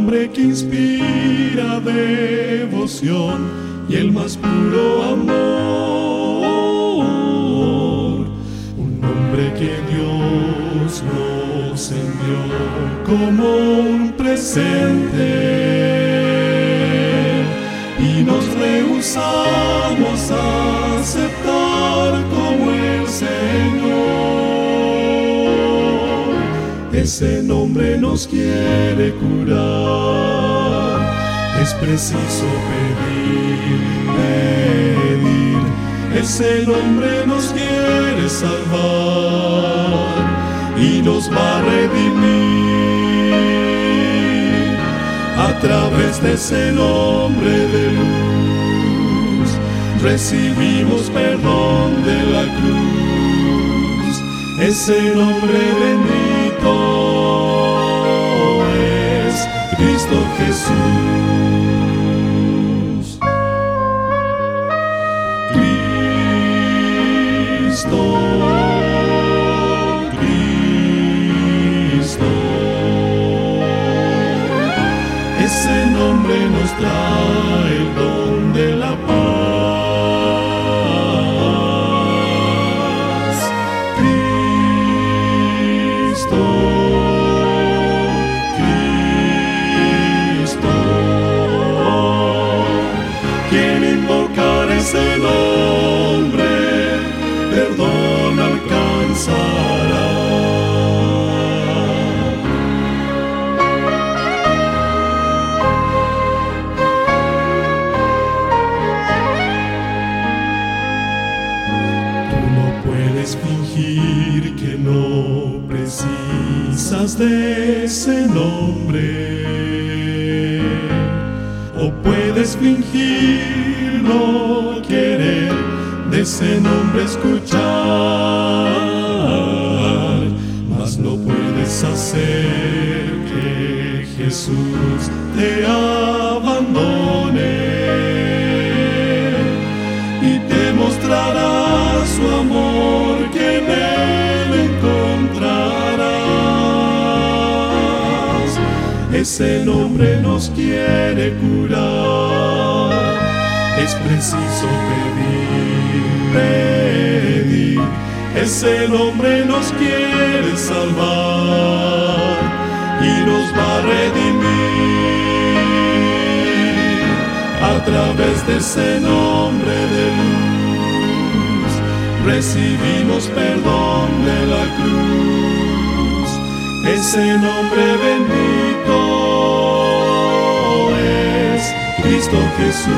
nombre que inspira devoción y el más puro amor. Un nombre que Dios nos envió como un presente y nos rehusamos a Ese nombre nos quiere curar, es preciso pedir, pedir. Ese nombre nos quiere salvar y nos va a redimir a través de ese nombre de luz. Recibimos perdón de la cruz, ese nombre bendito nos de ese nombre. O puedes fingir no querer de ese nombre escuchar. Mas no puedes hacer que Jesús te abandone Ese nombre nos quiere curar, es preciso pedir, pedir. Ese nombre nos quiere salvar y nos va a redimir a través de ese nombre de luz. Recibimos perdón de la cruz. Ese nombre bendito Cristo Jesús.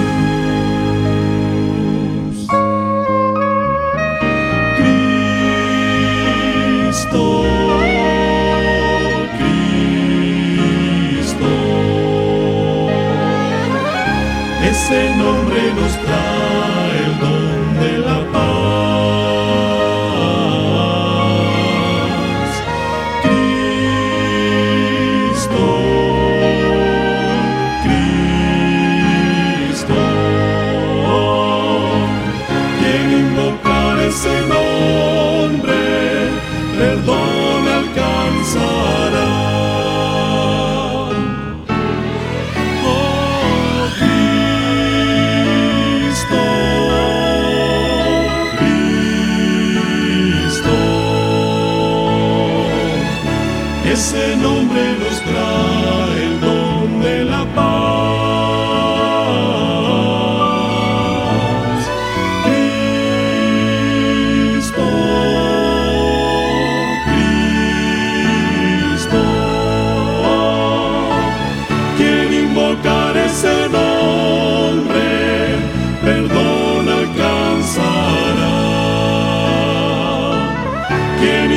Cristo, Cristo. Ese nombre nos trae ese nombre nos trae el don de la paz. Cristo, Cristo, quien invocar ese nombre, perdón alcanzará. Quien